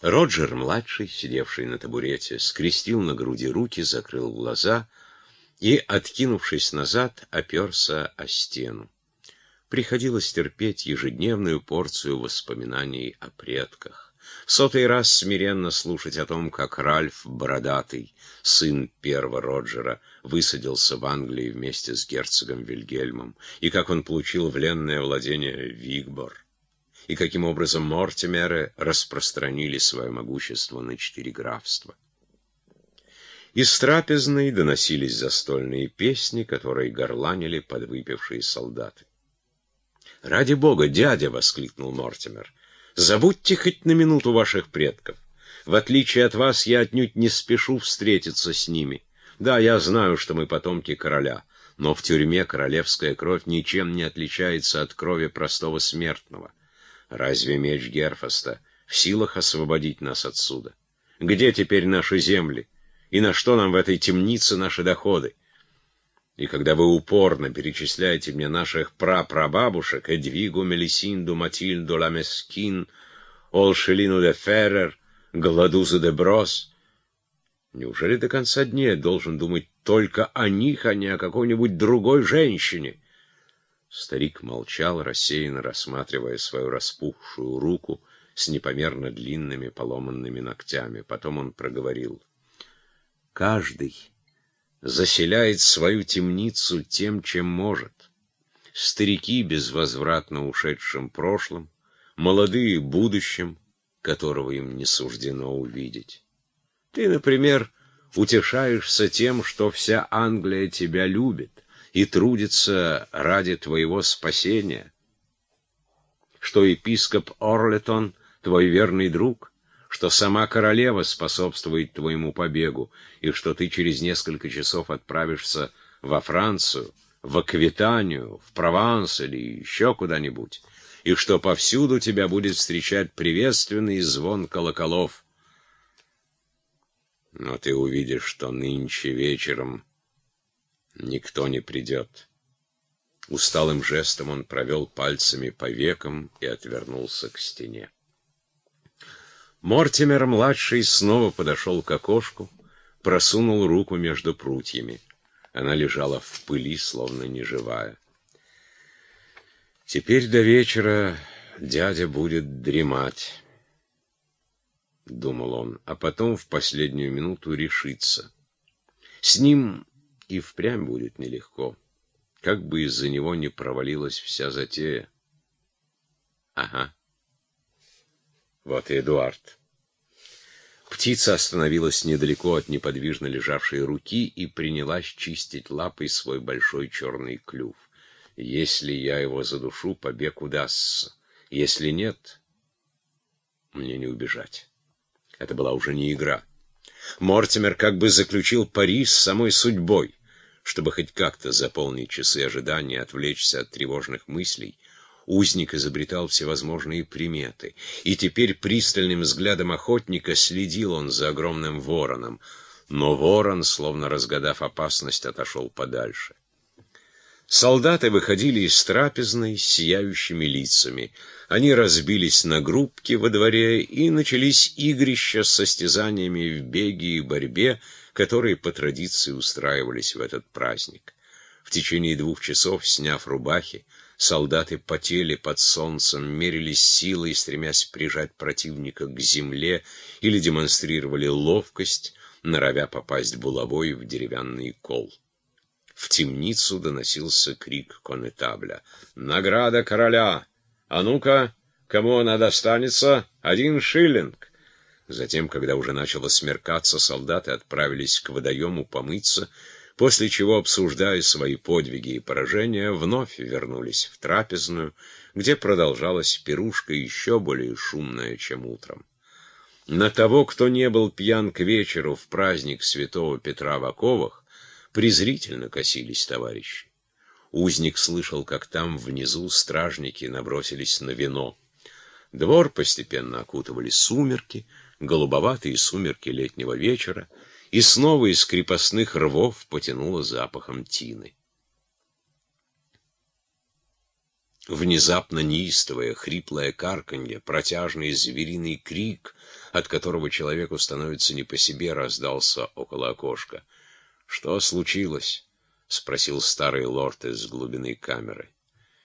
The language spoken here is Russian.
Роджер-младший, сидевший на табурете, скрестил на груди руки, закрыл глаза и, откинувшись назад, оперся о стену. Приходилось терпеть ежедневную порцию воспоминаний о предках. В сотый раз смиренно слушать о том, как Ральф Бородатый, сын первого Роджера, высадился в Англии вместе с герцогом Вильгельмом, и как он получил вленное владение Вигбор и каким образом Мортимеры распространили свое могущество на четыре графства. Из трапезной доносились застольные песни, которые горланили подвыпившие солдаты. «Ради бога, дядя!» — воскликнул Мортимер. «Забудьте хоть на минуту ваших предков. В отличие от вас, я отнюдь не спешу встретиться с ними. Да, я знаю, что мы потомки короля, но в тюрьме королевская кровь ничем не отличается от крови простого смертного. Разве меч Герфаста в силах освободить нас отсюда? Где теперь наши земли? И на что нам в этой темнице наши доходы? И когда вы упорно перечисляете мне наших прапрабабушек, Эдвигу, Мелисинду, Матильду, Ламескин, Олшелину де Феррер, Гладузу де Брос, неужели до конца дней должен думать только о них, а не о какой-нибудь другой женщине? Старик молчал, рассеянно рассматривая свою распухшую руку с непомерно длинными поломанными ногтями. Потом он проговорил. «Каждый заселяет свою темницу тем, чем может. Старики безвозвратно ушедшим прошлым, молодые будущим, которого им не суждено увидеть. Ты, например, утешаешься тем, что вся Англия тебя любит, и трудится ради твоего спасения, что епископ Орлетон — твой верный друг, что сама королева способствует твоему побегу, и что ты через несколько часов отправишься во Францию, в Аквитанию, в Прованс или еще куда-нибудь, и что повсюду тебя будет встречать приветственный звон колоколов. Но ты увидишь, что нынче вечером никто не придет. Усталым жестом он провел пальцами по векам и отвернулся к стене. Мортимер-младший снова подошел к окошку, просунул руку между прутьями. Она лежала в пыли, словно неживая. Теперь до вечера дядя будет дремать, — думал он, а потом в последнюю минуту решиться. С ним и впрямь будет нелегко. Как бы из-за него не провалилась вся затея. Ага. Вот и Эдуард. Птица остановилась недалеко от неподвижно лежавшей руки и принялась чистить лапой свой большой черный клюв. Если я его задушу, побег удастся. Если нет, мне не убежать. Это была уже не игра. Мортимер как бы заключил пари с самой судьбой. Чтобы хоть как-то заполнить часы ожидания, отвлечься от тревожных мыслей, узник изобретал всевозможные приметы, и теперь пристальным взглядом охотника следил он за огромным вороном, но ворон, словно разгадав опасность, отошел подальше. Солдаты выходили из трапезной с сияющими лицами. Они разбились на группки во дворе, и начались игрища с состязаниями в беге и борьбе, которые по традиции устраивались в этот праздник. В течение двух часов, сняв рубахи, солдаты потели под солнцем, мерились силой, стремясь прижать противника к земле, или демонстрировали ловкость, норовя попасть булавой в деревянный кол. В темницу доносился крик конетабля. «Награда короля! А ну-ка, кому она достанется? Один шиллинг!» Затем, когда уже начало смеркаться, солдаты отправились к водоему помыться, после чего, обсуждая свои подвиги и поражения, вновь вернулись в трапезную, где продолжалась пирушка еще более шумная, чем утром. На того, кто не был пьян к вечеру в праздник святого Петра в оковах, презрительно косились товарищи. Узник слышал, как там внизу стражники набросились на вино. Двор постепенно окутывали сумерки, голубоватые сумерки летнего вечера, и снова из крепостных рвов потянуло запахом тины. Внезапно неистовое, хриплое карканье, протяжный звериный крик, от которого человеку становится не по себе, раздался около окошка. «Что случилось?» — спросил старый лорд из глубины камеры.